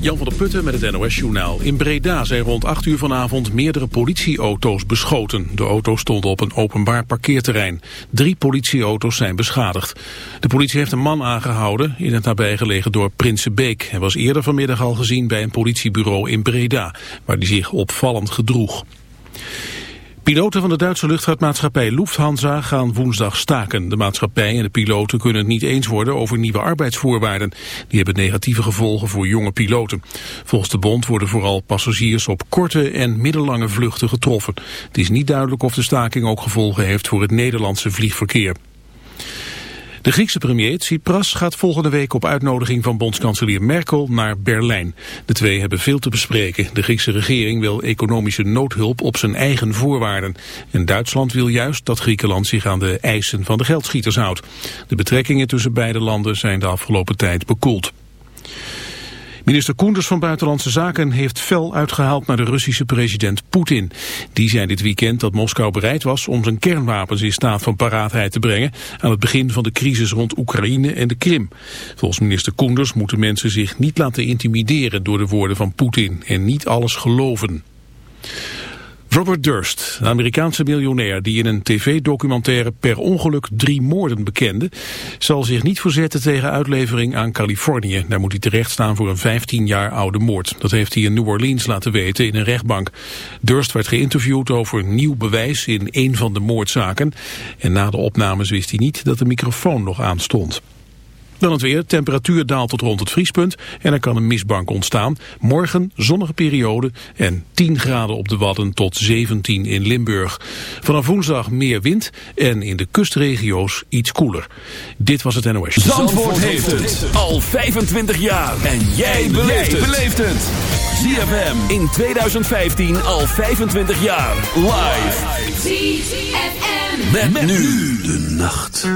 Jan van der Putten met het NOS-journaal. In Breda zijn rond 8 uur vanavond meerdere politieauto's beschoten. De auto's stonden op een openbaar parkeerterrein. Drie politieauto's zijn beschadigd. De politie heeft een man aangehouden in het nabijgelegen dorp Prinsenbeek. Hij was eerder vanmiddag al gezien bij een politiebureau in Breda, waar hij zich opvallend gedroeg. Piloten van de Duitse luchtvaartmaatschappij Lufthansa gaan woensdag staken. De maatschappij en de piloten kunnen het niet eens worden over nieuwe arbeidsvoorwaarden. Die hebben negatieve gevolgen voor jonge piloten. Volgens de bond worden vooral passagiers op korte en middellange vluchten getroffen. Het is niet duidelijk of de staking ook gevolgen heeft voor het Nederlandse vliegverkeer. De Griekse premier Tsipras gaat volgende week op uitnodiging van bondskanselier Merkel naar Berlijn. De twee hebben veel te bespreken. De Griekse regering wil economische noodhulp op zijn eigen voorwaarden. En Duitsland wil juist dat Griekenland zich aan de eisen van de geldschieters houdt. De betrekkingen tussen beide landen zijn de afgelopen tijd bekoeld. Minister Koenders van Buitenlandse Zaken heeft fel uitgehaald naar de Russische president Poetin. Die zei dit weekend dat Moskou bereid was om zijn kernwapens in staat van paraatheid te brengen aan het begin van de crisis rond Oekraïne en de Krim. Volgens minister Koenders moeten mensen zich niet laten intimideren door de woorden van Poetin en niet alles geloven. Robert Durst, een Amerikaanse miljonair die in een tv-documentaire per ongeluk drie moorden bekende, zal zich niet verzetten tegen uitlevering aan Californië. Daar moet hij terecht staan voor een 15 jaar oude moord. Dat heeft hij in New Orleans laten weten in een rechtbank. Durst werd geïnterviewd over nieuw bewijs in een van de moordzaken. En na de opnames wist hij niet dat de microfoon nog aanstond. Dan het weer. Temperatuur daalt tot rond het vriespunt en er kan een mistbank ontstaan. Morgen zonnige periode en 10 graden op de Wadden tot 17 in Limburg. Vanaf woensdag meer wind en in de kustregio's iets koeler. Dit was het NOS. Zandvoort, heeft het al 25 jaar. En jij beleeft het. ZFM in 2015 al 25 jaar. Live. ZFM. Met, nu de nacht.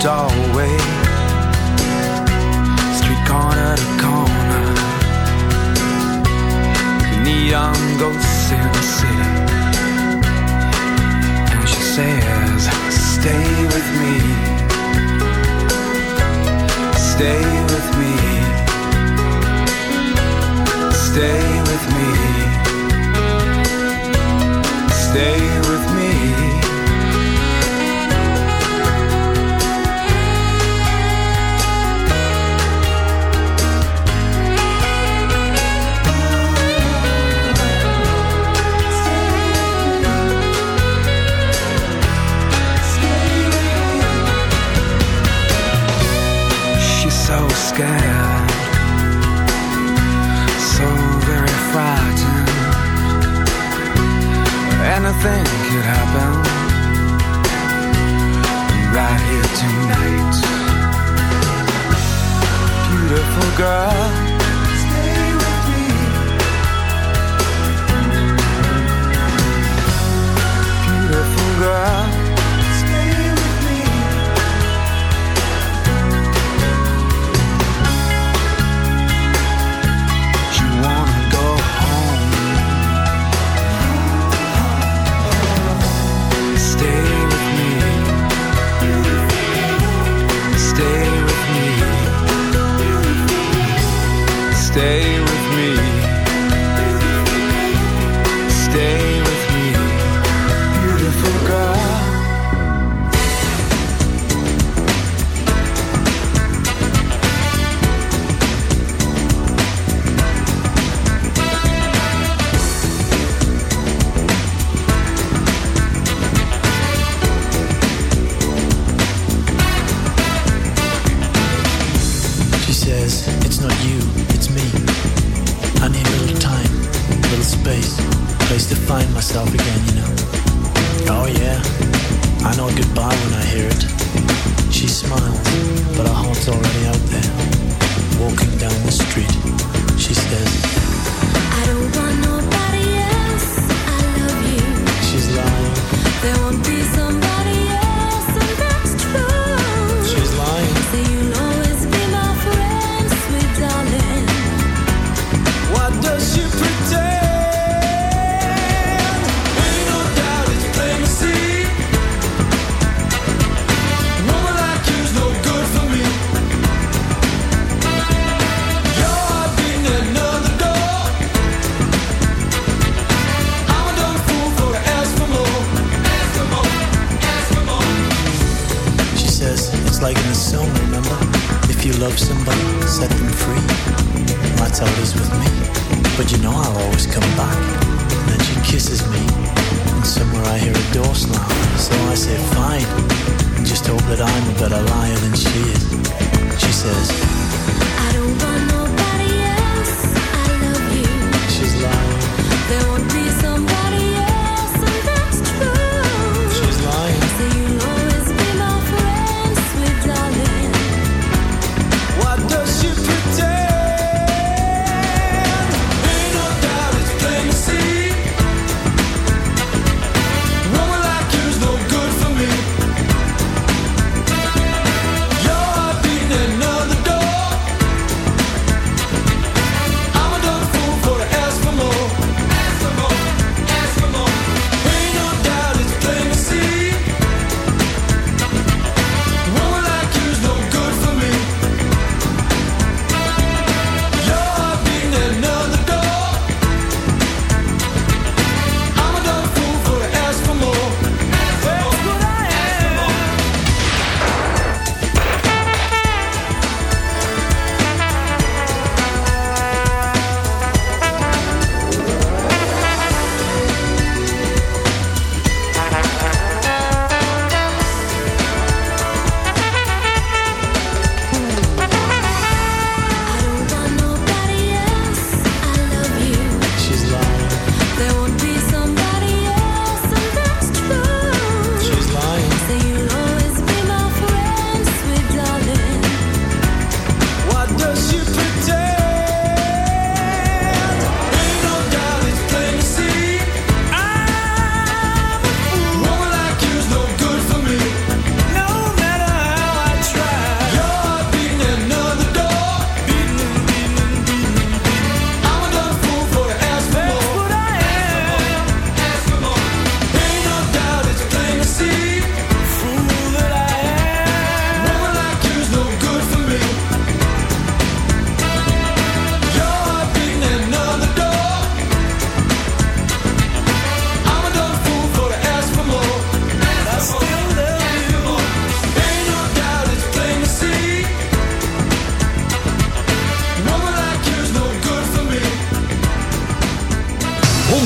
dog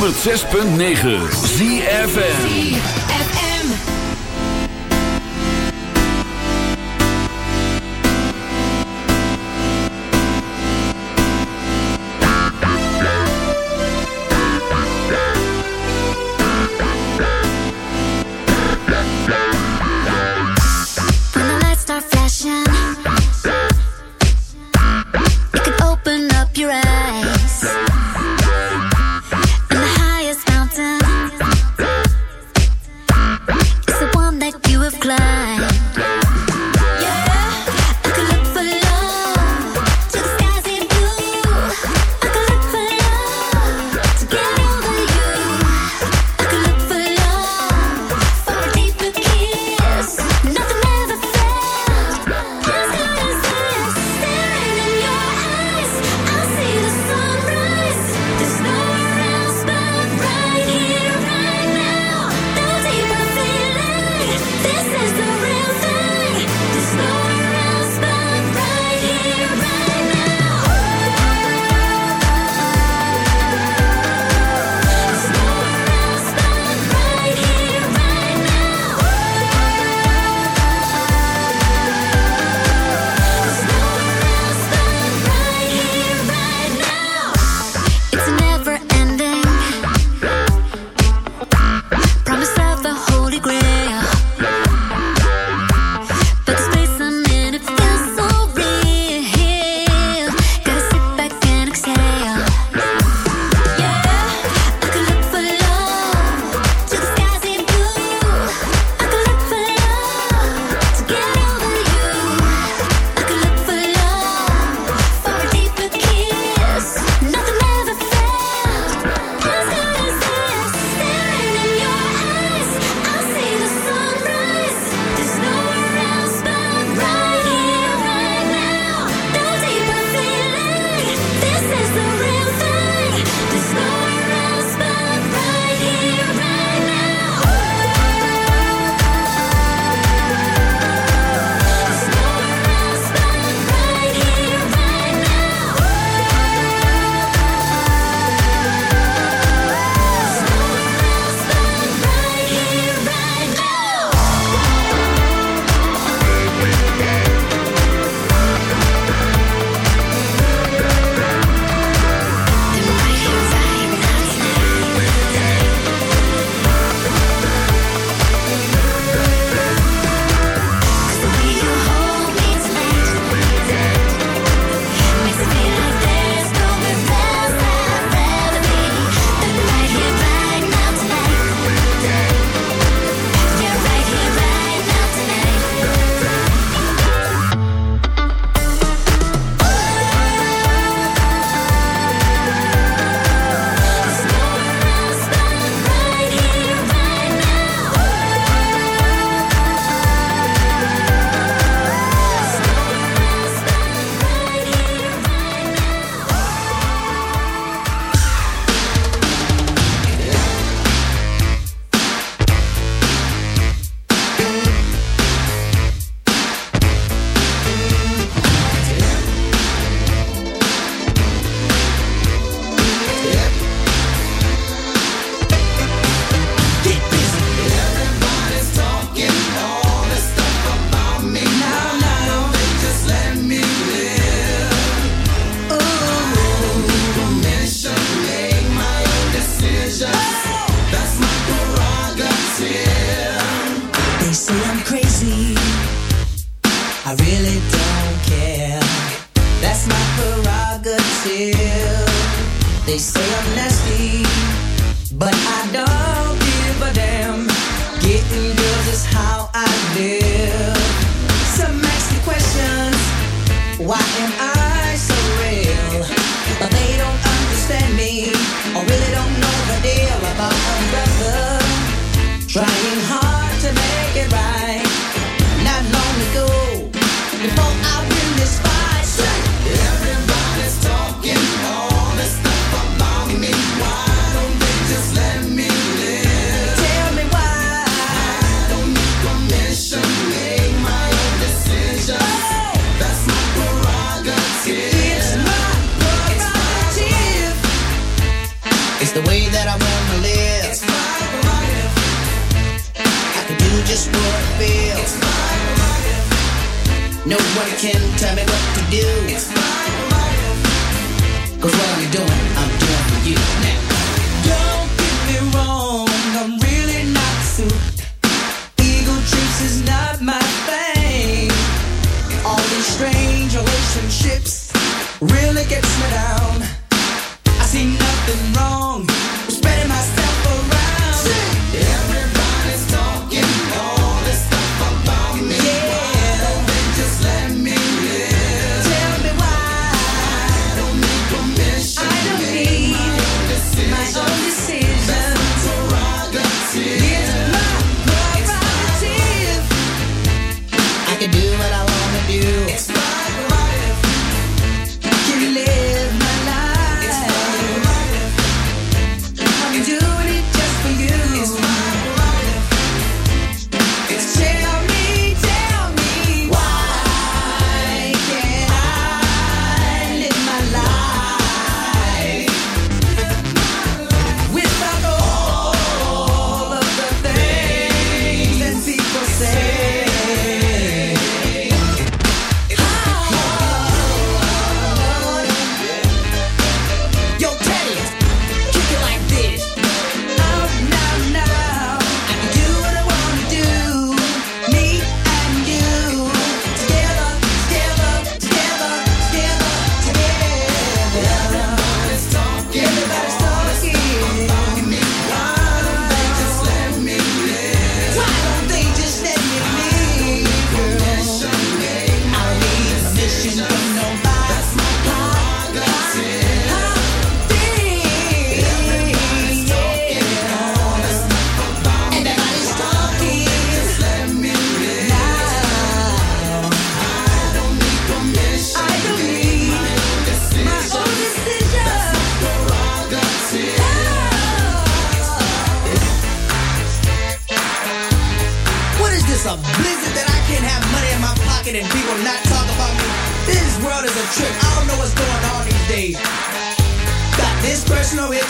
106.9 ZFN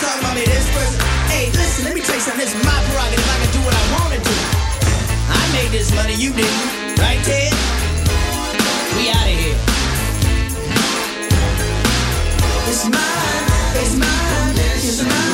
talking about me this person. Hey, listen, let me tell you something. This is my prerogative. I can do what I want to do. I made this money, you didn't. Right, Ted? We out of here. It's mine, it's mine, it's mine.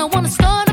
I wanna start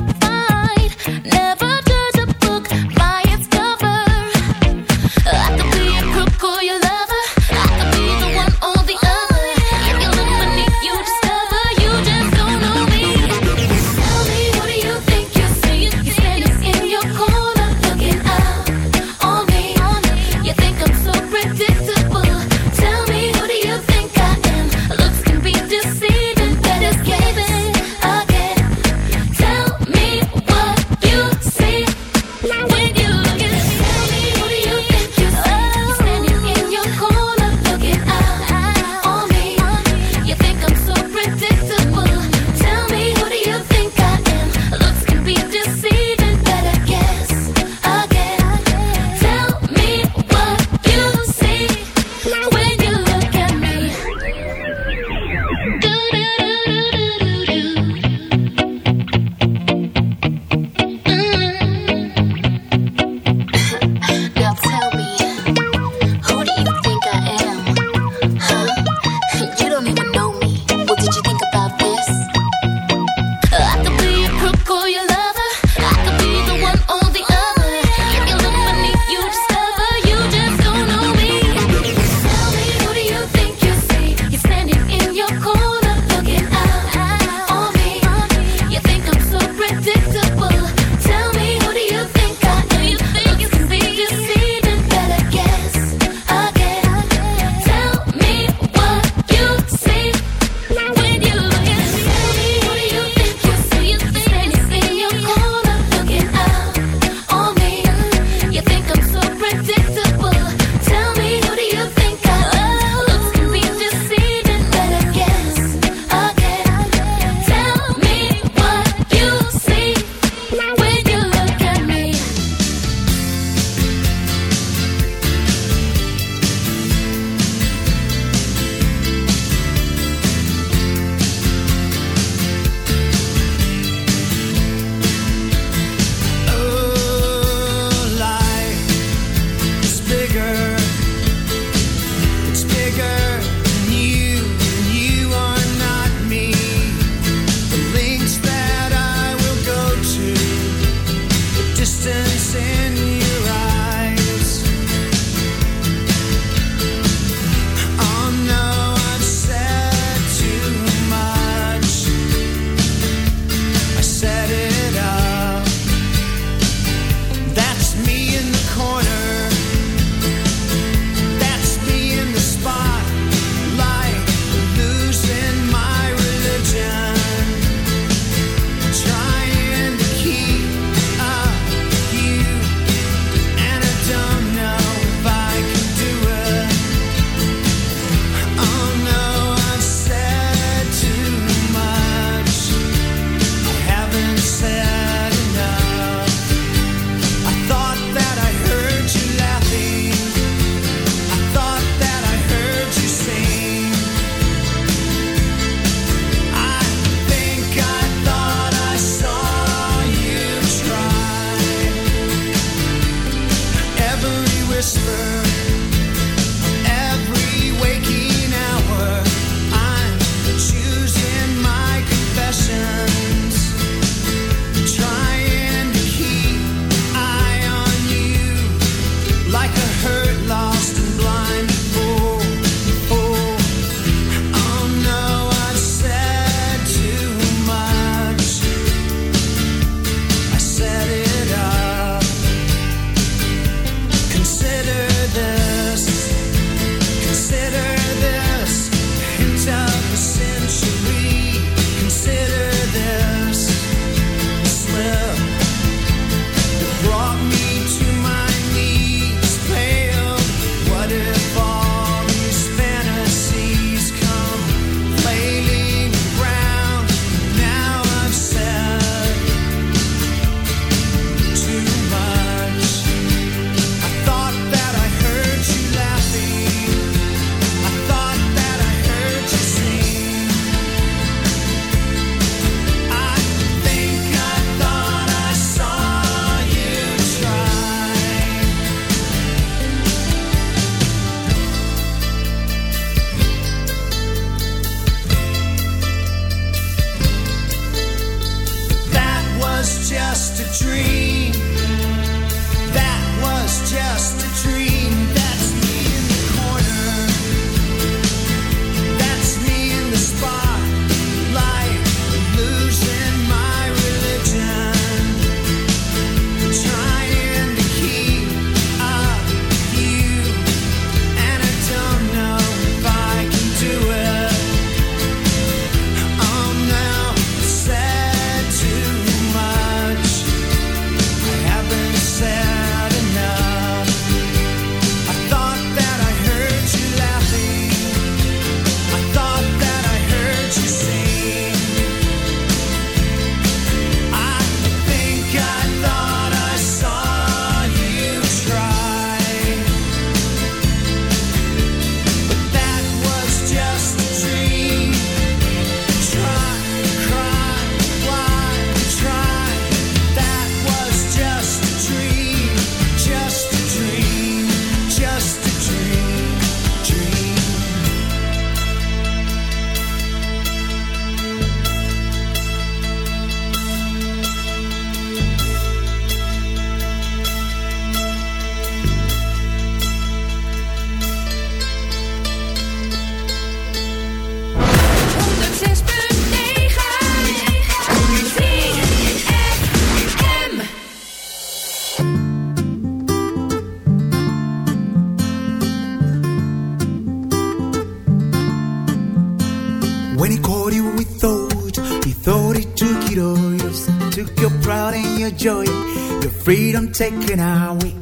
freedom taken away.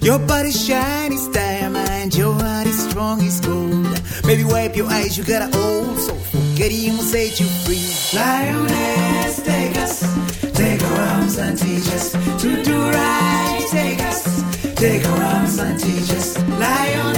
Your body's shiny as diamond, your heart is strong as gold. Baby, wipe your eyes, you got an old soul. Forget him will set you free. Lioness, take us, take our arms and teach us to do right. Take us, take our arms and teach us. Lioness,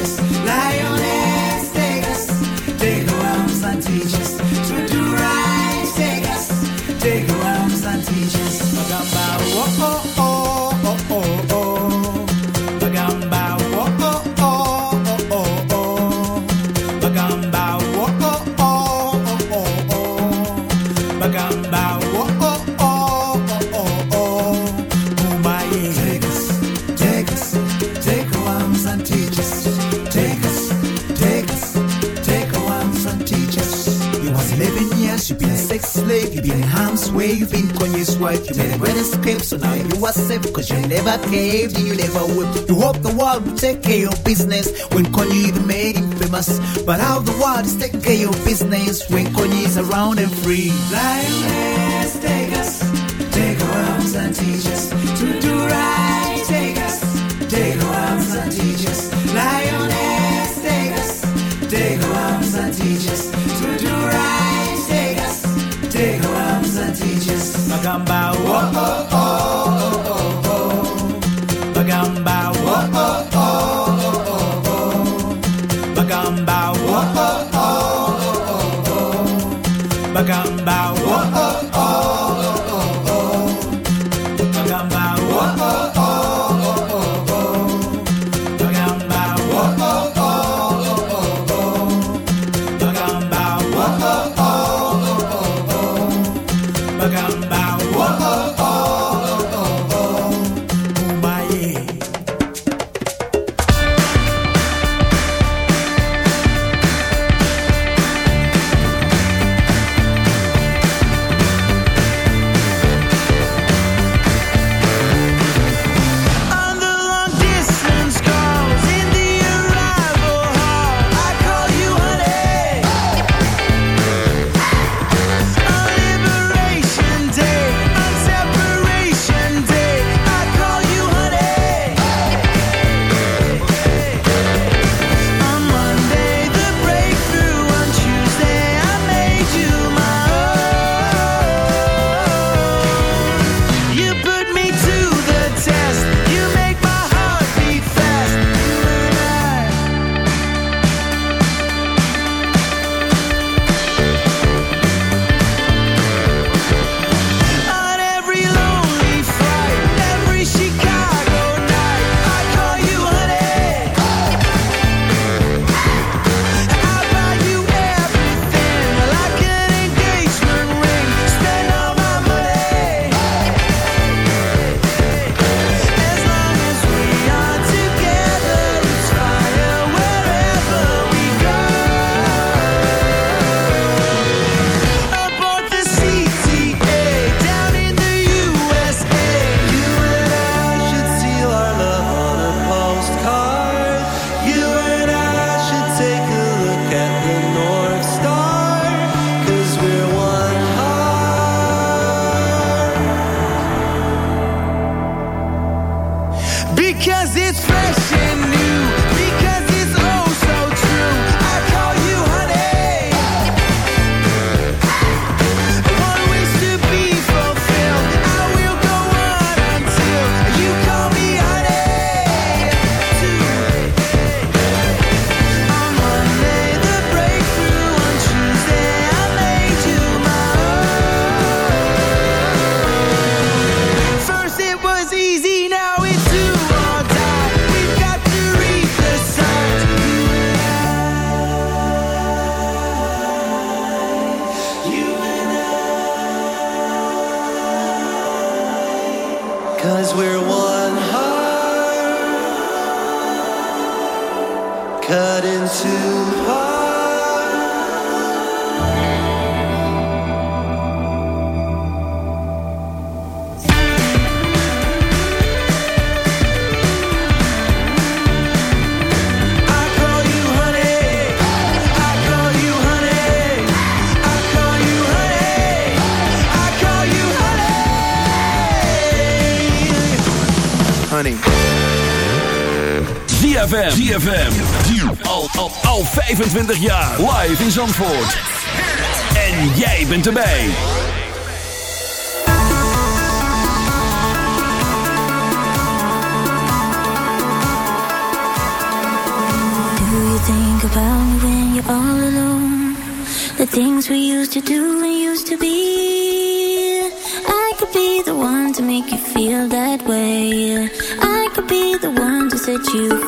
Wife, you made a great escape, so now you are safe, cause you never caved and you never whipped. You hope the world will take care of business when Kanye even made him famous. But how the world is taking care of business when Kanye is around and free. Lioness, take us, take our arms and teach us bagamba. Whoa, oh, oh. 25 jaar. Live in Zandvoort. En jij bent erbij. Do you think about me when you're all alone? The things we used to do and used to be. I could be the one to make you feel that way. I could be the one to set you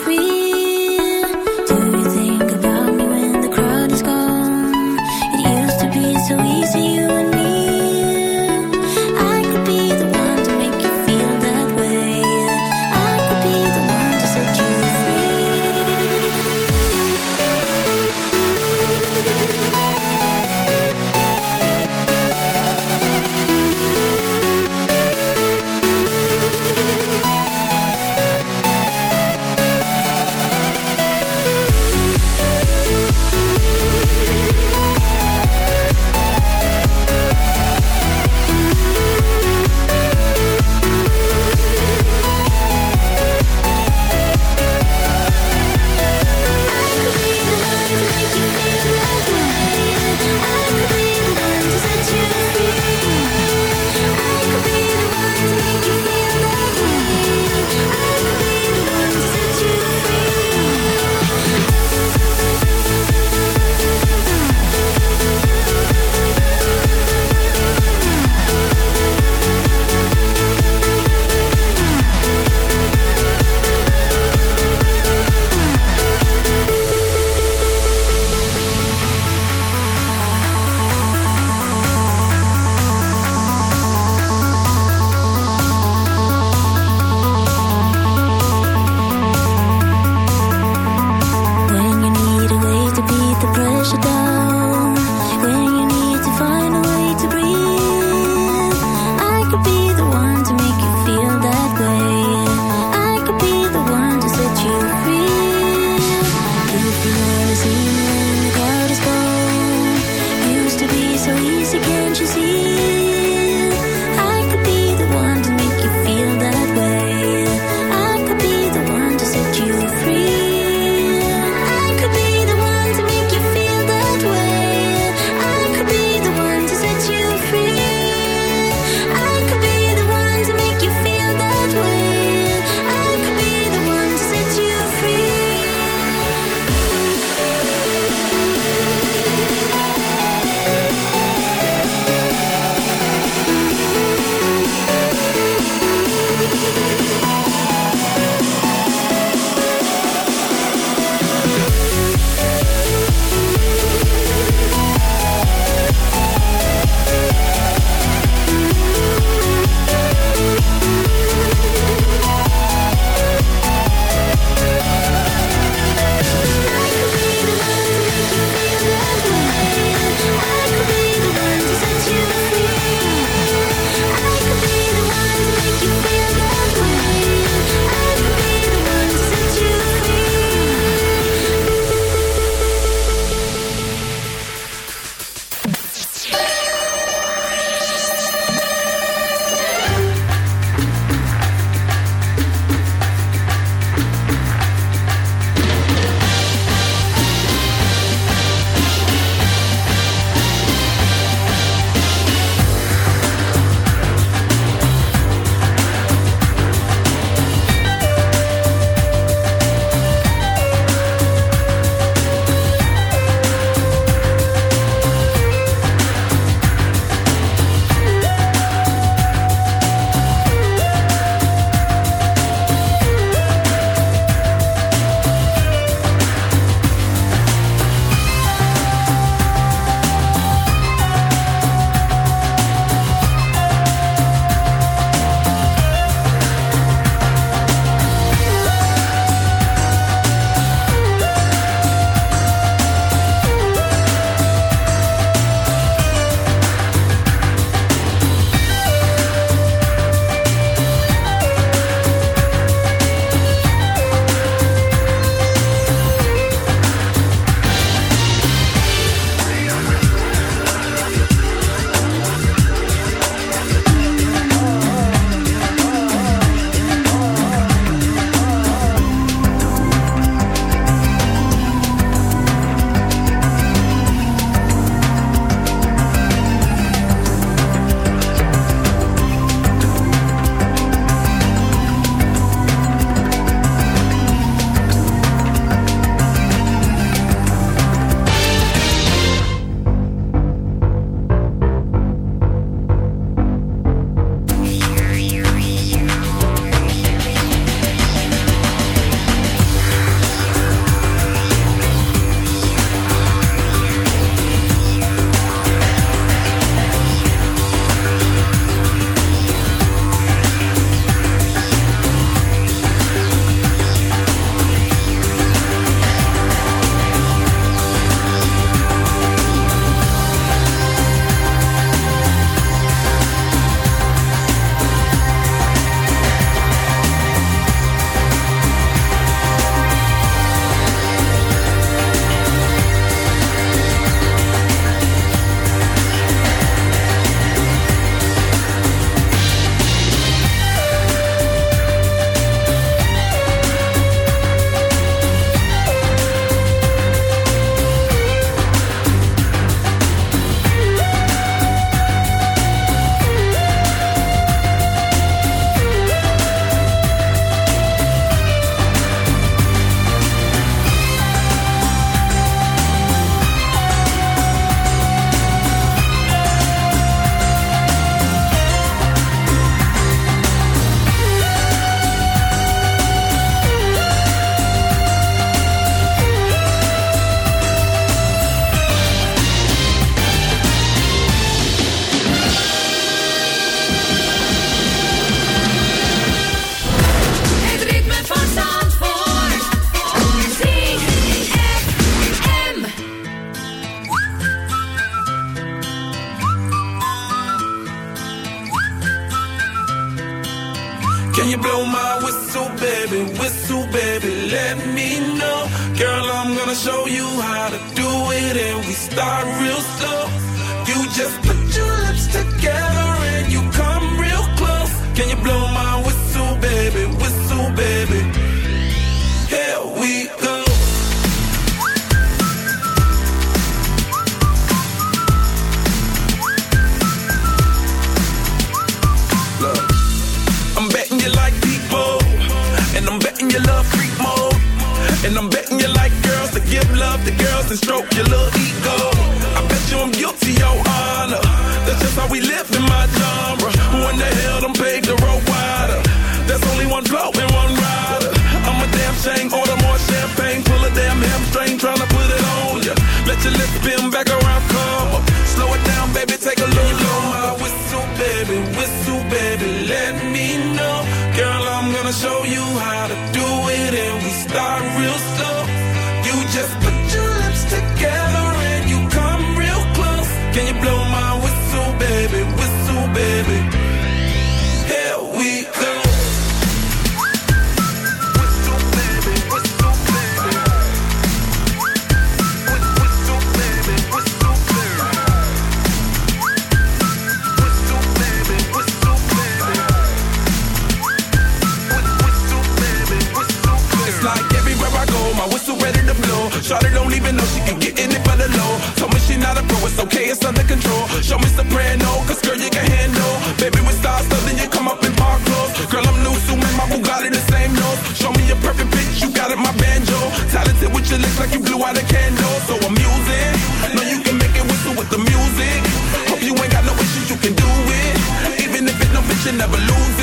It's okay, it's under control. Show me soprano, cause girl, you can handle. Baby, we stars, so then you come up in park clothes. Girl, I'm new, so my Bugatti the same nose. Show me a perfect pitch, you got it, my banjo. Talented with your lips, like you blew out a candle. So I'm using. Know you can make it whistle with the music. Hope you ain't got no issues, you can do it. Even if it's no fish, you never lose it.